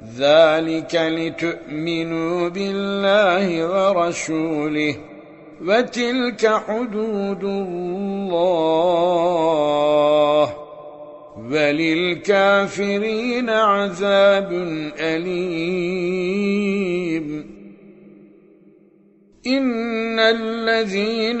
ذلك لتؤمنوا بالله ورسوله وتلك حدود الله وللكافرين عذاب أليم إن الذين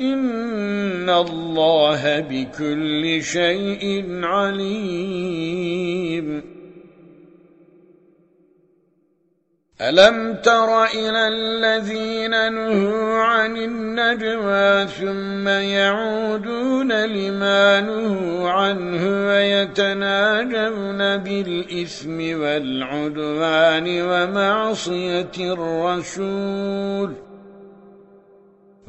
إن الله بكل شيء عليم. ألم تر إلى الذين نهوا عن النجوى ثم يعودون لما نهوا عنه ويتناجون بالإثم والعدوان ومعصية الرسول.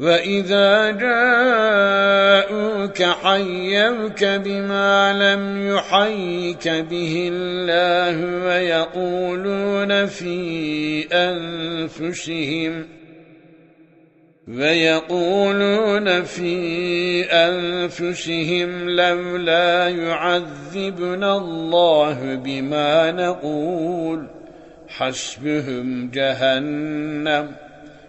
وَإِذَا جَاءُوكَ حَيَّوْكَ بِمَا لَمْ يُحَيِّكَ بِهِ اللَّهُ وَيَقُولُونَ فِي أَنفُسِهِمْ وَيَقُولُونَ فِي أَنفُسِهِمْ لَوْلَا يُعَذِّبُنَا اللَّهُ بِمَا نَقُولُ حَسْبُهُمْ جَهَنَّمُ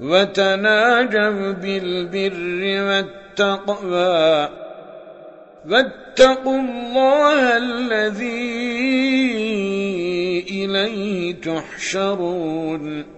وتناجوا بالبر والتقوى. واتقوا الله الذي إليه تحشرون.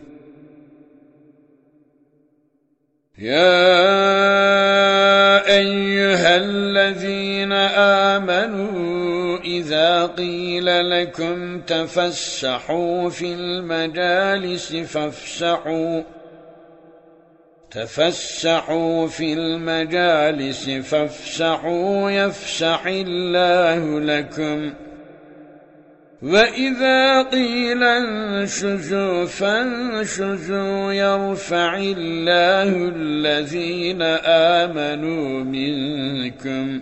يا أيها الذين آمنوا إذا قيل لكم تفسحوا في المجالس فافسحوا تفسحوا في المجالس فافسحوا يفسح الله لكم وَإِذَا قِيلَ انشُزُوا فَانشُزُوا يَرْفَعِ اللَّهُ الَّذِينَ آمَنُوا مِنكُمْ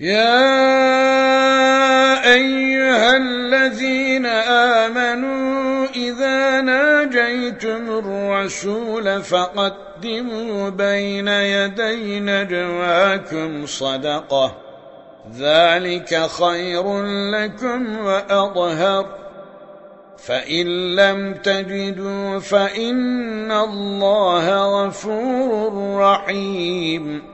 يا أيها الذين آمنوا إذا ناجيتم الرسول فقدموا بين يدي نجواكم صدقة ذلك خير لكم وأظهر فإن لم تجدوا فإن الله غفور رحيم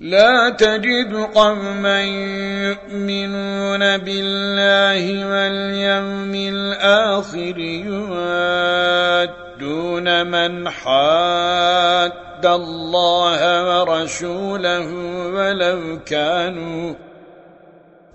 لا تجد قوما يؤمنون بالله واليوم الآخر يوادون من حاد الله ورسوله ولو كانوا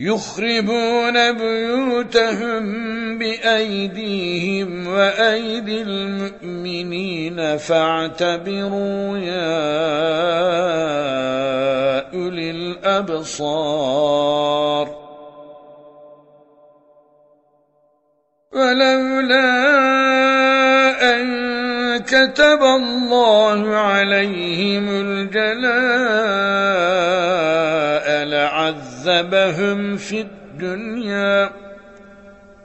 يخربون بيوتهم بأيديهم وأيدي المؤمنين فاعتبروا يا أولي الأبصار. ولولا أن كتب الله عليهم الجلاء لعذبهم في الدنيا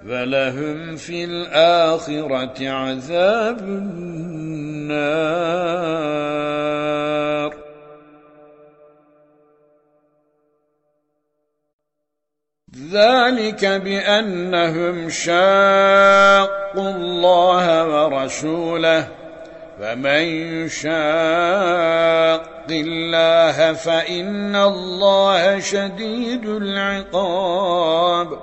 ولهم في الآخرة عذاب النار. ذلك بأنهم شاقوا الله ورسوله فمن يشاق الله فإن الله شديد العقاب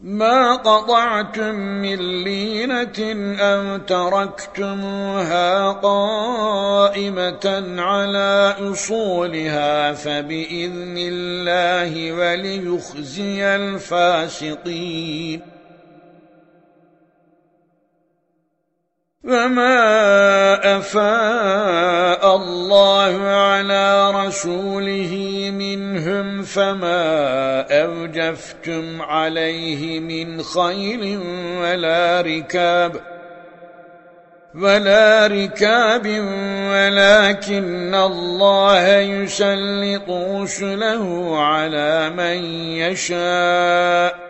ما قطعتم من لينة أو تركتموها قائمة على أصولها فبإذن الله وليخزي الفاسقين وما أفاء الله على رسوله منهم فما أوجفتم عليه من خير ولا ركاب ولا ركاب ولكن الله يسلط رسله على من يشاء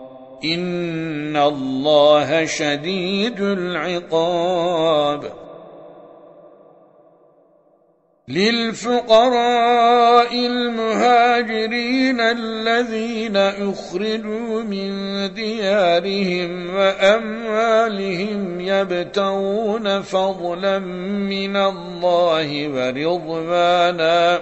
إن الله شديد العقاب للفقراء المهاجرين الذين أخرجوا من ديارهم وأموالهم يبتغون فضلا من الله ورضوانا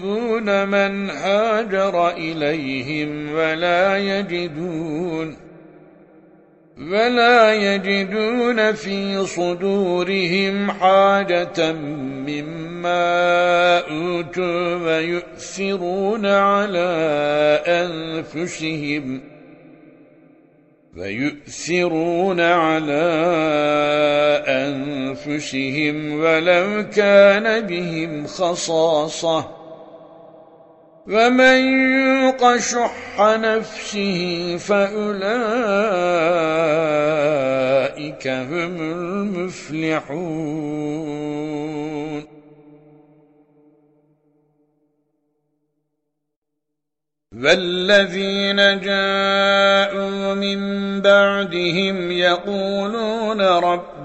يحبون من هاجر إليهم ولا يجدون ولا يجدون في صدورهم حاجة مما أوتوا ويؤثرون على أنفسهم ويؤثرون على أنفسهم ولو كان بهم خصاصة ومن يوق شح نفسه فأولئك هم المفلحون والذين جاءوا من بعدهم يقولون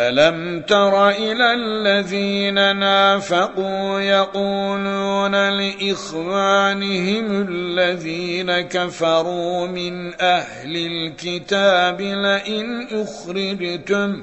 ألم تر إلى الذين نافقوا يقولون لإخوانهم الذين كفروا من أهل الكتاب لئن أخرجتم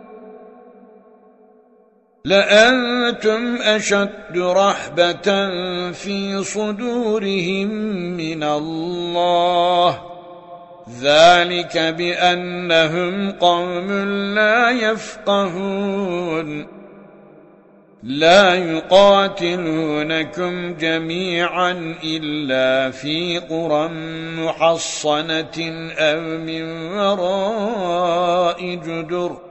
لأنتم أشد رحبة في صدورهم من الله. ذلك بأنهم قوم لا يفقهون. لا يقاتلونكم جميعا إلا في قرى محصنة أو من وراء جدر.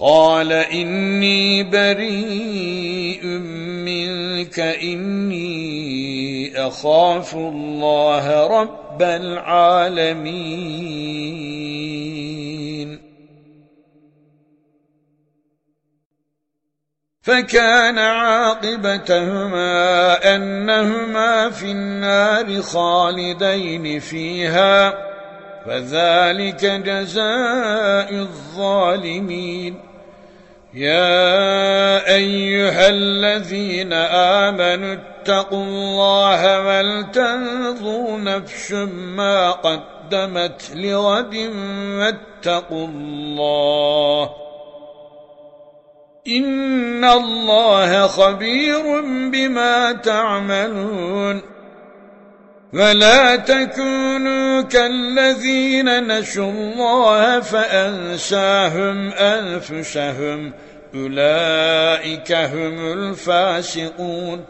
قال إني بريء منك إني أخاف الله رب العالمين. فكان عاقبتهما أنهما في النار خالدين فيها فذلك جزاء الظالمين. يا أيها الذين آمنوا اتقوا الله ولتنظوا نفس ما قدمت لغد واتقوا الله إن الله خبير بما تعملون ولا تكونوا كالذين نشوا الله فأنساهم أنفسهم. أولئك هم الفاسقون.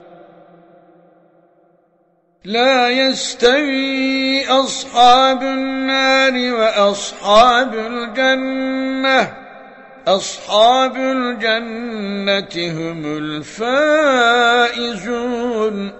لا يستوي أصحاب النار وأصحاب الجنة. أصحاب الجنة هم الفائزون.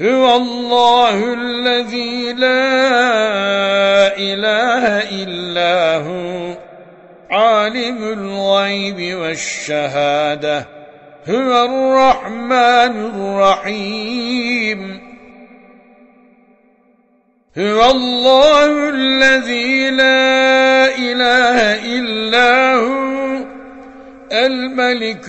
هو الله الذي لا إله إلا هو عالم الغيب والشهادة هو الرحمن الرحيم. هو الله الذي لا إله إلا هو الملك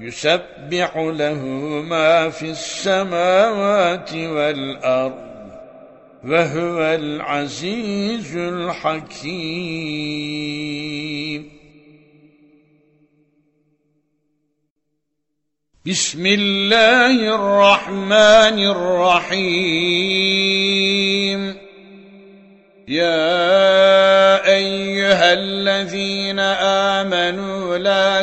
يسبح له ما في السماوات والأرض وهو العزيز الحكيم. بسم الله الرحمن الرحيم. يا أيها الذين آمنوا لا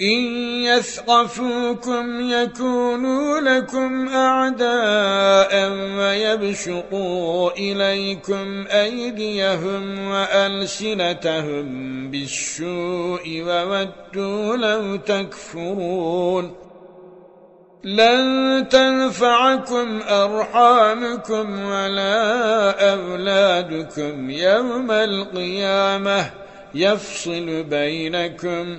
إن يثقفوكم يكونوا لكم أعداء ويبشقوا إليكم أيديهم وألسنتهم بالسوء وودوا لو تكفرون لن تنفعكم أرحامكم ولا أولادكم يوم القيامة يفصل بينكم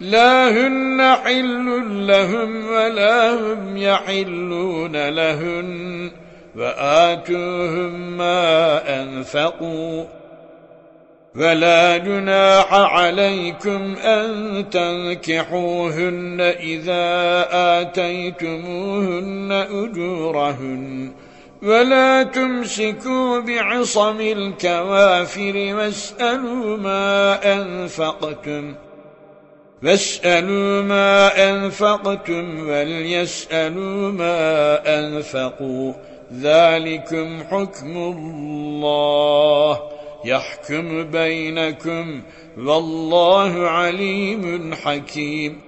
لا هن حل لهم ولا هم يحلون لهن وآتوهم ما أنفقوا ولا جناح عليكم أن تنكحوهن إذا آتيتموهن أجورهن ولا تمسكوا بعصم الكوافر واسألوا ما أنفقتم فاسألوا ما أنفقتم وليسألوا ما أنفقوا. ذلكم حكم الله يحكم بينكم. والله عليم حكيم.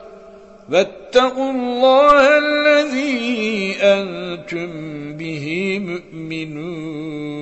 واتقوا الله الذي أنتم به مؤمنون.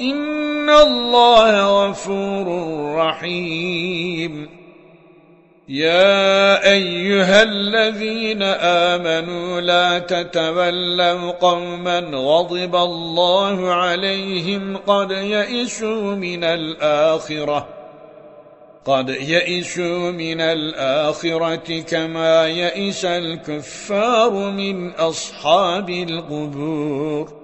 إن الله غفور رحيم يا أيها الذين آمنوا لا تتولوا قوما غضب الله عليهم قد يئسوا من الآخرة قد يئسوا من الآخرة كما يئس الكفار من أصحاب القبور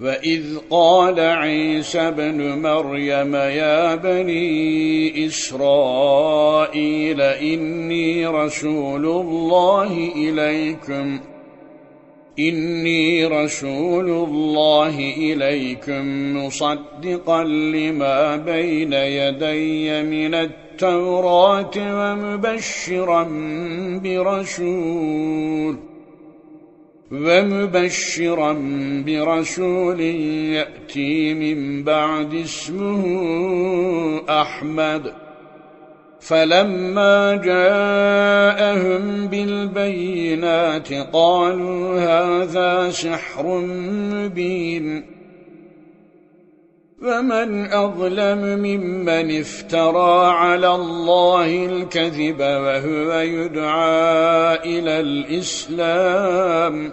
وَإِذْ قَالَ عِيسَى ابْنُ مَرْيَمَ يَا بَنِي إِسْرَائِيلَ إِنِّي رَسُولُ اللَّهِ إِلَيْكُمْ إِنِّي رَسُولُ اللَّهِ إِلَيْكُمْ مُصَدِّقًا لِمَا بَيْنَ يَدَيَّ مِنَ التَّوْرَاةِ وَمُبَشِّرًا بِرَسُولٍ ومبشرا برسول يأتي من بعد اسمه أحمد. فلما جاءهم بالبينات قالوا هذا سحر مبين. فمن أظلم ممن افترى على الله الكذب وهو يدعى إلى الإسلام.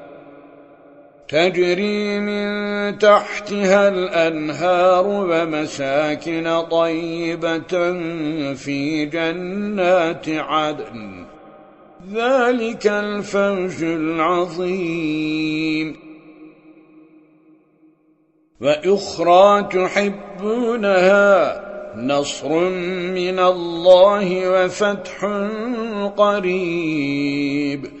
تجري من تحتها الأنهار ومساكن طيبة في جنات عدن. ذلك الفوز العظيم. وأخرى تحبونها نصر من الله وفتح قريب.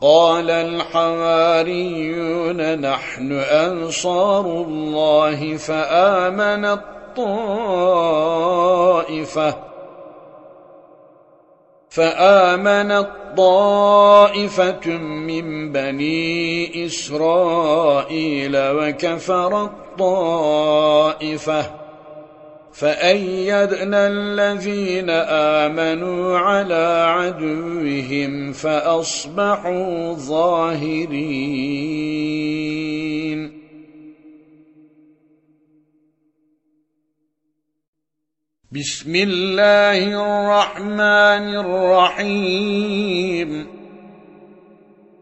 قال الحواريون نحن أنصار الله فآمن الطائفة فآمنت طائفة من بني إسرائيل وكفرت طائفة فأيدنا الذين آمنوا على عدوهم فأصبحوا ظاهرين. بسم الله الرحمن الرحيم.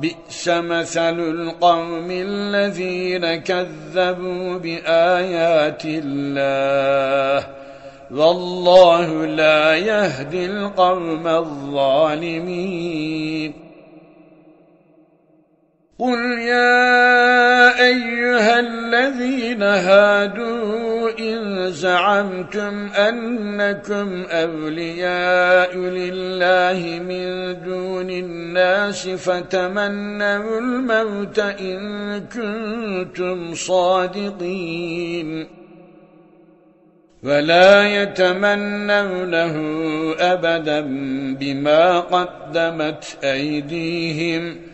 بئس مثل القوم الذين كذبوا بآيات الله. والله لا يهدي القوم الظالمين. قل يا أيها الذين هادوا إن زعمتم أنكم أولياء لله من دون الناس فتمنوا الموت إن كنتم صادقين ولا يتمنونه أبدا بما قدمت أيديهم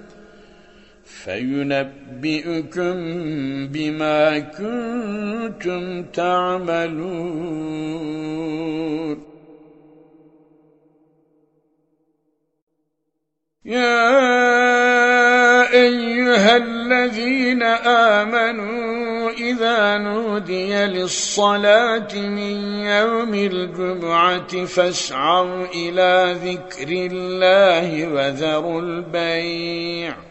فينبئكم بما كنتم تعملون يا أيها الذين آمنوا إذا نودي للصلاة من يوم الجمعة فاسعوا إلى ذكر الله وذروا البيع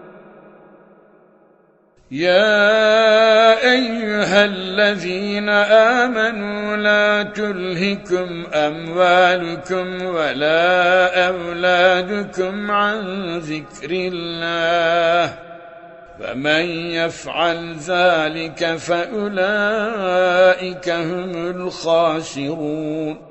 يا أيها الذين آمنوا لا تلهكم أموالكم ولا أولادكم عن ذكر الله فمن يفعل ذلك فأولئك هم الخاسرون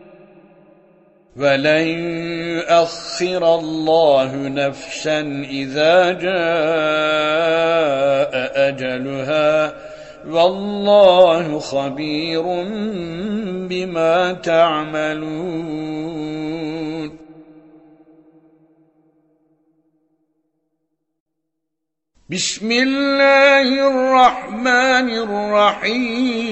ولن يؤخر الله نفسا إذا جاء أجلها والله خبير بما تعملون بسم الله الرحمن الرحيم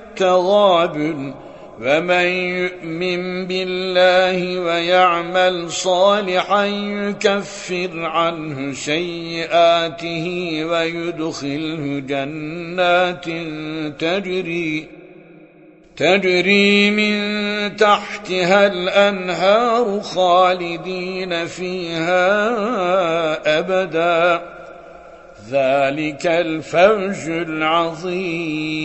التغابن ومن يؤمن بالله ويعمل صالحا يكفر عنه سيئاته ويدخله جنات تجري تجري من تحتها الأنهار خالدين فيها أبدا ذلك الفوج العظيم.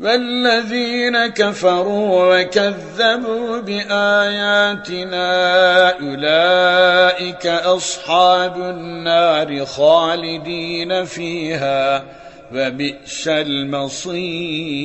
والذين كفروا وكذبوا بآياتنا أولئك أصحاب النار خالدين فيها وبئس المصير.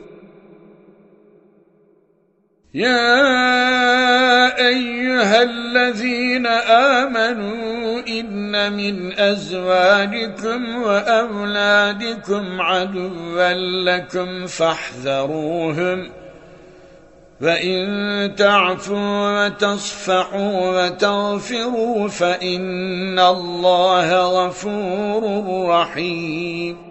يا أيها الذين آمنوا إن من أزواجكم وأولادكم عدوا لكم فاحذروهم فإن تعفوا وتصفحوا وتغفروا فإن الله غفور رحيم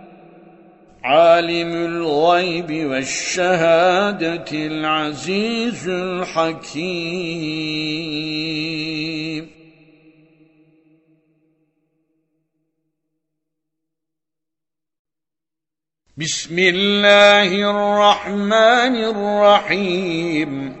عالم الغيب والشهادة العزيز الحكيم. بسم الله الرحمن الرحيم.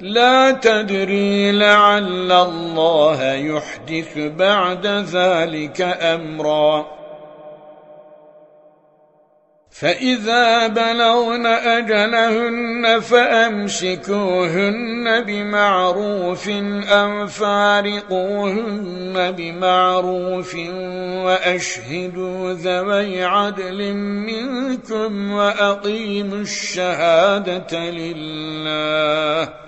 لا تدري لعل الله يحدث بعد ذلك أمرا. فإذا بلغن أجلهن فأمسكوهن بمعروف أم فارقوهن بمعروف وأشهدوا ذوي عدل منكم وأقيموا الشهادة لله.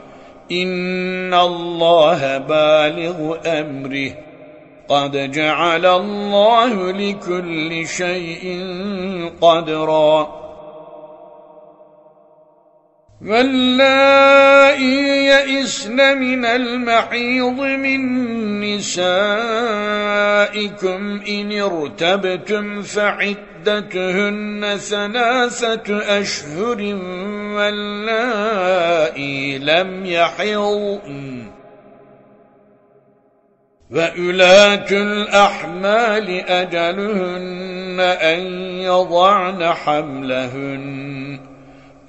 إن الله بالغ أمره. قد جعل الله لكل شيء قدرا. واللائي يئسن من المحيض من نسائكم إن ارتبتم فعدتهن ثلاثة أشهر واللائي لم يحضن. وأولاة الأحمال أجلهن أن يضعن حملهن.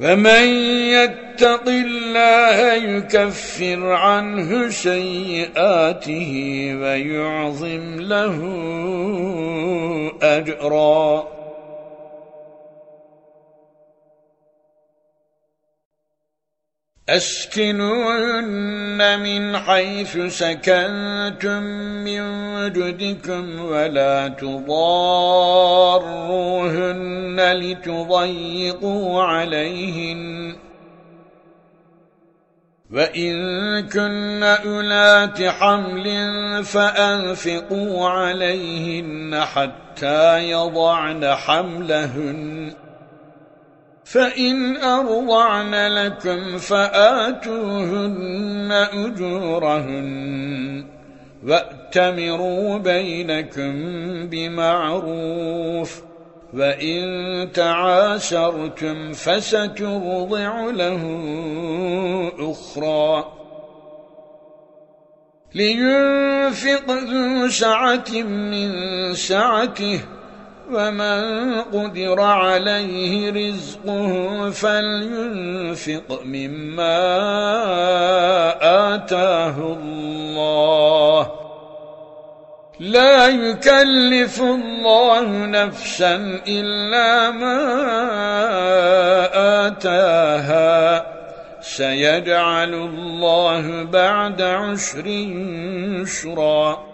ومن يتق الله يكفر عنه سيئاته ويعظم له أجراً أسكنون من حيث سكنتم من وجدكم ولا تضاروهن لتضيقوا عليهن. وَإِن كُنَّ أُولَاتِ حَمْلٍ فَأَنفِقُوا عَلَيْهِنَّ حَتَّى يَضَعْنَ حَمْلَهُنَّ. فَإِنْ أَرْضَعْنَ لَكُمْ فَآتُوهُنَّ أُجُورَهُنَّ وَأْتَمِرُوا بَيْنَكُمْ بِمَعْرُوفٍ وَإِنْ تَعَاشَرْتُمْ فَسَتُرْضِعُ لَهُ أُخْرَى لِيُنْفِقْ ذُو سَعَةٍ مِنْ سَعَتِهِ ومن قدر عليه رزقه فلينفق مما آتاه الله. لا يكلف الله نفسا إلا ما آتاها. سيجعل الله بعد عشر يشرا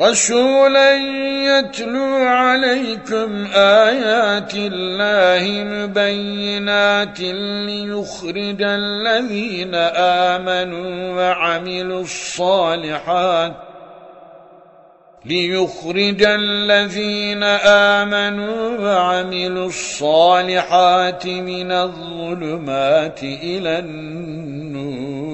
رسولا يتلو عليكم آيات الله مبينات ليخرج الذين آمنوا وعملوا الصالحات ليخرج الذين آمنوا وعملوا الصالحات من الظلمات إلى النور.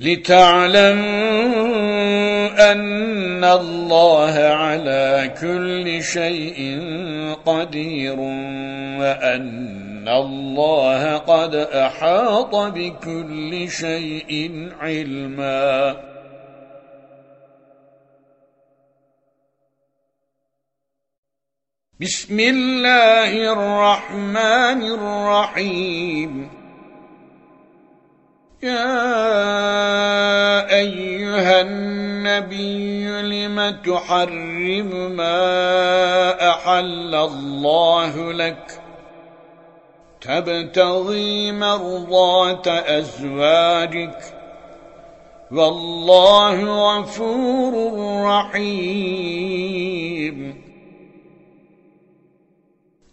لتعلموا أن الله على كل شيء قدير وأن الله قد أحاط بكل شيء علما. بسم الله الرحمن الرحيم. يا أيها النبي لم تحرم ما أحل الله لك تبتغي مرضات أزواجك والله غفور رحيم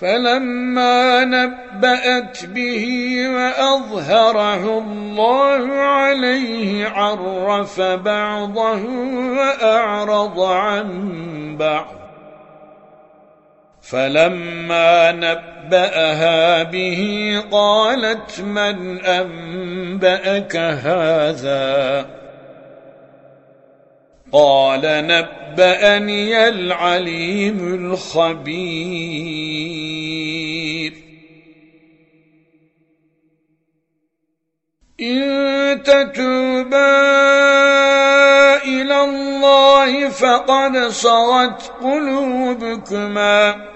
فلما نبأت به وأظهره الله عليه عرف بعضه وأعرض عن بعض. فلما نبأها به قالت من أنبأك هذا؟ قال نبأني العليم الخبير. إن تتوبا إلى الله فقد صغت قلوبكما.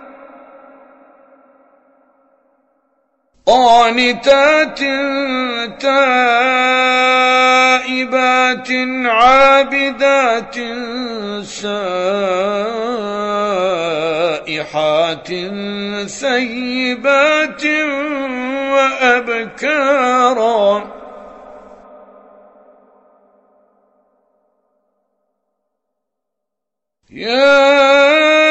قانتات تائبات عابدات سائحات سيبات وأبكارا. يا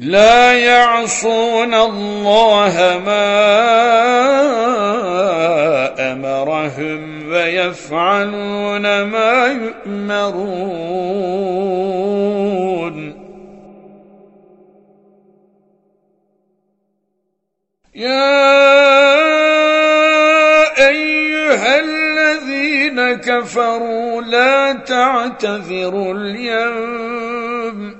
لا يعصون الله ما أمرهم ويفعلون ما يؤمرون. يا أيها الذين كفروا لا تعتذروا اليوم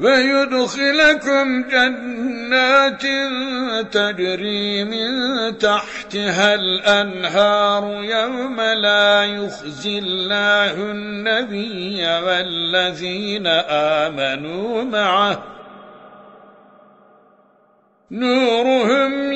ويدخلكم جنات تجري من تحتها الأنهار يوم لا يخزي الله النبي والذين آمنوا معه. نورهم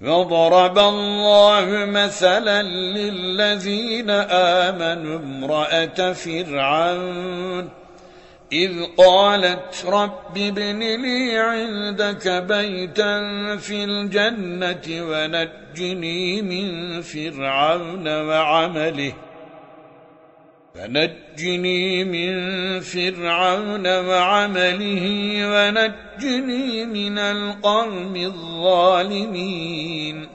وضرب الله مثلا للذين آمنوا امرأة فرعون إذ قالت رب ابن لي عندك بيتا في الجنة ونجني من فرعون وعمله. فنجني من فرعون وعمله ونجني من القوم الظالمين.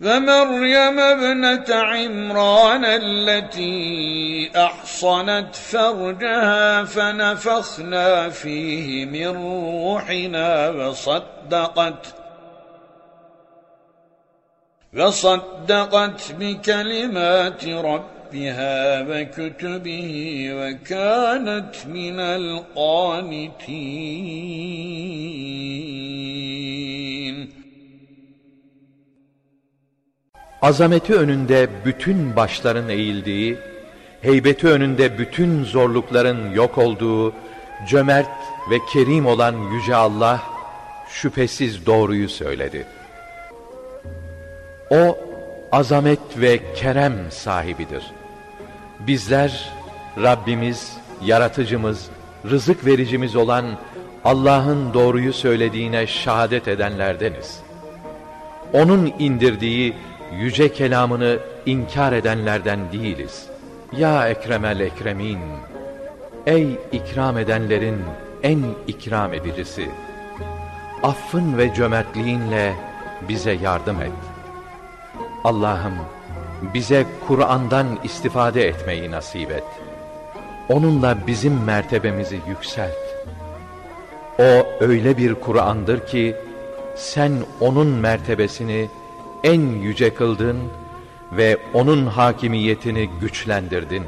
فمريم ابنة عمران التي أحصنت فرجها فنفخنا فيه من روحنا وصدقت وصدقت بكلمات ربها وكتبه وكانت من القانتين Azameti önünde bütün başların eğildiği, heybeti önünde bütün zorlukların yok olduğu, cömert ve kerim olan Yüce Allah, şüphesiz doğruyu söyledi. O, azamet ve kerem sahibidir. Bizler, Rabbimiz, yaratıcımız, rızık vericimiz olan Allah'ın doğruyu söylediğine şehadet edenlerdeniz. Onun indirdiği yüce kelamını inkar edenlerden değiliz. Ya Ekremel Ekremin, ey ikram edenlerin en ikram edicisi, affın ve cömertliğinle bize yardım et. Allah'ım bize Kur'an'dan istifade etmeyi nasip et. Onunla bizim mertebemizi yükselt. O öyle bir Kur'an'dır ki, sen onun mertebesini en yüce kıldın ve onun hakimiyetini güçlendirdin.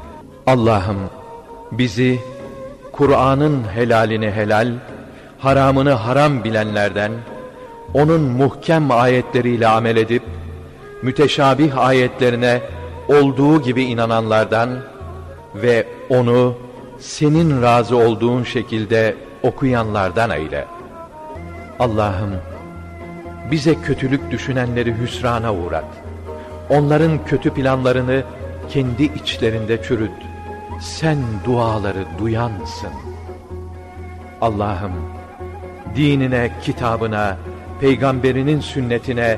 Allah'ım bizi Kur'an'ın helalini helal, haramını haram bilenlerden, onun muhkem ayetleriyle amel edip, müteşabih ayetlerine olduğu gibi inananlardan ve onu senin razı olduğun şekilde okuyanlardan eyle. Allah'ım, bize kötülük düşünenleri hüsrana uğrat. Onların kötü planlarını kendi içlerinde çürüt. Sen duaları duyansın. Allah'ım, dinine, kitabına, peygamberinin sünnetine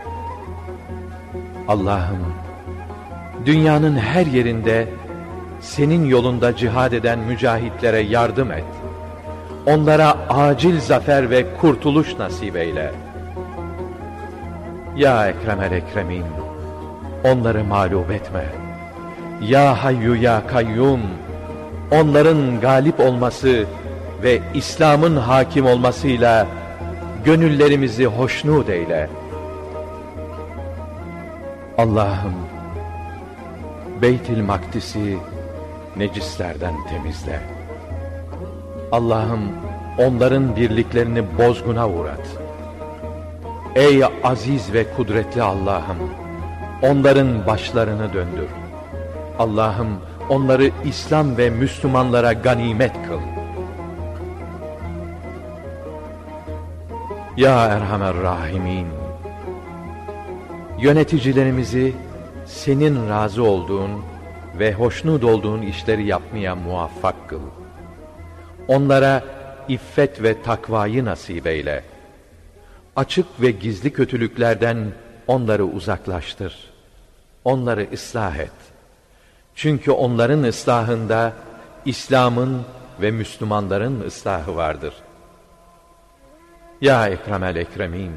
Allah'ım, dünyanın her yerinde senin yolunda cihad eden mücahitlere yardım et. Onlara acil zafer ve kurtuluş nasip eyle.'' Ya Ekremel Ekremin, onları mağlup etme. Ya Hayyu Ya Kayyum, onların galip olması ve İslam'ın hakim olmasıyla gönüllerimizi hoşnut eyle. Allah'ım, Beytil Makdis'i necislerden temizle. Allah'ım onların birliklerini bozguna uğrat. Ey aziz ve kudretli Allah'ım, onların başlarını döndür. Allah'ım onları İslam ve Müslümanlara ganimet kıl. Ya Erhamer Rahimin, yöneticilerimizi senin razı olduğun ve hoşnut olduğun işleri yapmaya muvaffak kıl. Onlara iffet ve takvayı nasip eyle. Açık ve gizli kötülüklerden onları uzaklaştır. Onları ıslah et. Çünkü onların ıslahında İslam'ın ve Müslümanların ıslahı vardır. Ya Ekremel Ekremin,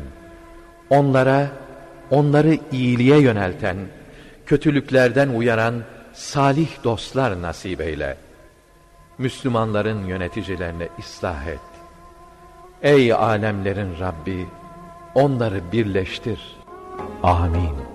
onlara, onları iyiliğe yönelten, kötülüklerden uyaran salih dostlar nasip eyle. Müslümanların yöneticilerine ıslah et. Ey alemlerin Rabbi, onları birleştir. Amin.